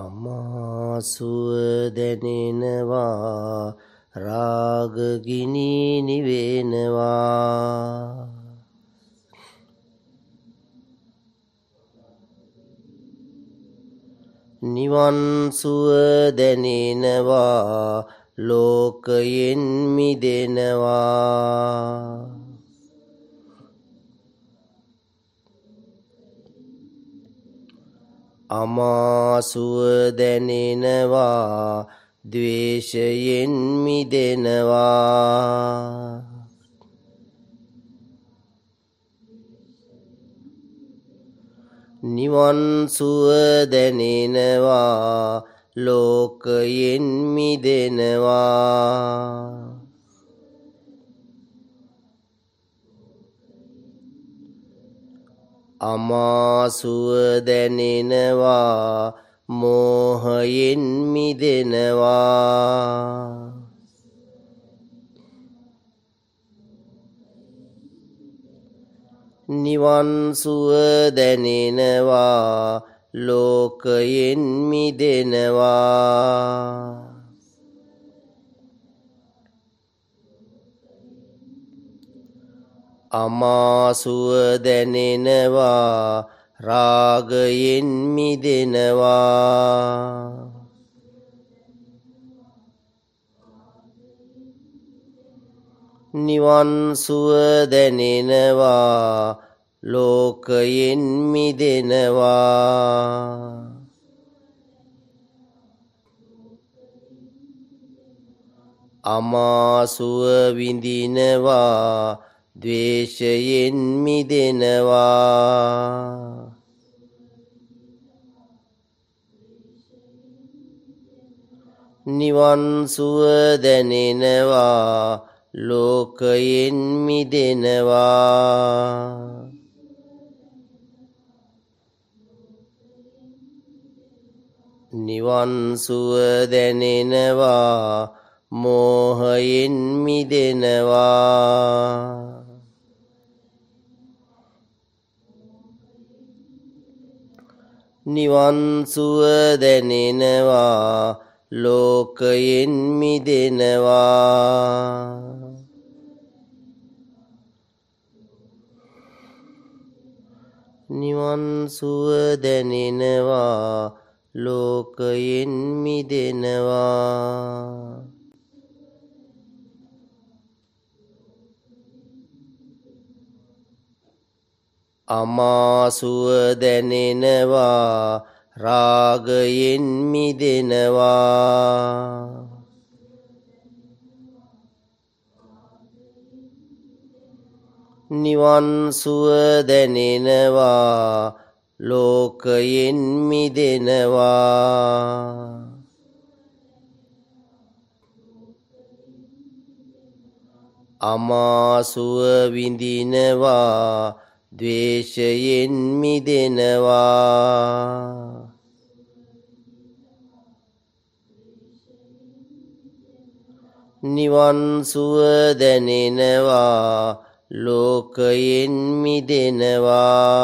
අමාසුව දැනෙනවා රාගගිනි නිවෙනවා. නිවන්සුව දැනෙනවා ලෝකයෙන් මිදෙනවා. අමාසුව දැනෙනවා ද්වේෂයෙන් මිදෙනවා. නිවන් සුව දැනෙනවා ලෝකයෙන් මිදෙනවා. අමාසුව දැනෙනවා මෝහයෙන් මිදෙනවා. නිවන්සුව දැනෙනවා ලෝකයෙන් මිදෙනවා. අමාසුව දැනෙනවා රාගයෙන් මිදෙනවා. නිවන්සුව දැනෙනවා ලෝකයෙන් මිදෙනවා. අමාසුව විඳිනවා ද්වේෂයෙන් මිදෙනවා. නිවන් සුව දැනෙනවා ලෝකයෙන් මිදෙනවා. නිවන් සුව දැනෙනවා මෝහයෙන් මිදෙනවා. නිවන් සුව දැනෙනවා ලෝකයෙන් මිදෙනවා. නිවන් සුව දැනෙනවා ලෝකයෙන් මිදෙනවා. අමාසුව දැනෙනවා රාගයෙන් මිදෙනවා. නිවන් සුව දැනෙනවා ලෝකයෙන් මිදෙනවා. අමාසුව විඳිනවා ද්වේෂයෙන් මිදෙනවා. නිවන් සුව දැනෙනවා ලෝකයෙන් මිදෙනවා.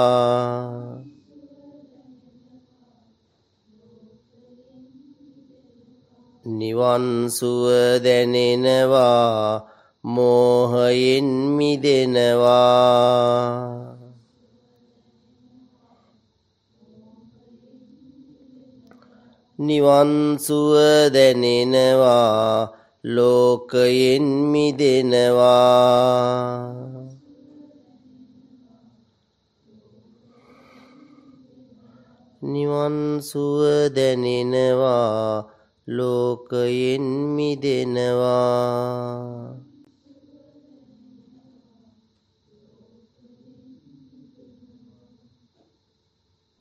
නිවන් සුව දැනෙනවා මෝහයෙන් මිදෙනවා. නිවන් සුව දැනෙනවා ලෝකයෙන් මිදෙනවා. නිවන් සුව දැනෙනවා ලෝකයෙන් මිදෙනවා.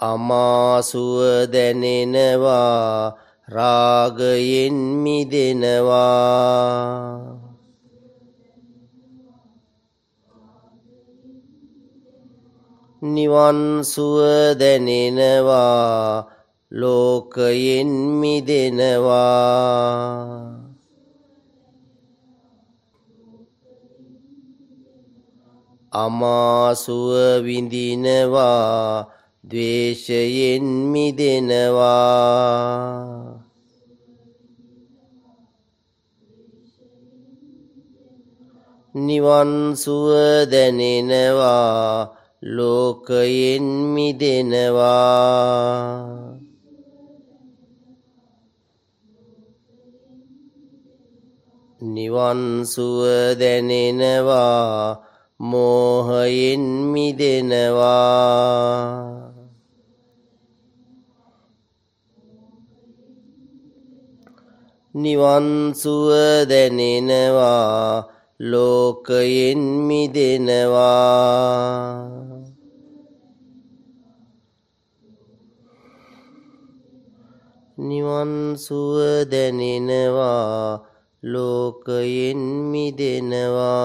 අමාසුව දැනෙනවා රාගයෙන් මිදෙනවා. නිවන් සුව දැනෙනවා ලෝකයෙන් මිදෙනවා. අමාසුව විඳිනවා ද්වේෂයෙන් මිදෙනවා. නිවන් සුව දැනෙනවා ලෝකයෙන් මිදෙනවා. නිවන් සුව දැනෙනවා මෝහයෙන් මිදෙනවා. නිවන් සුව දැනෙනවා ලෝකයෙන් මිදෙනවා. නිවන් සුව දැනෙනවා ලෝකයෙන් මිදෙනවා.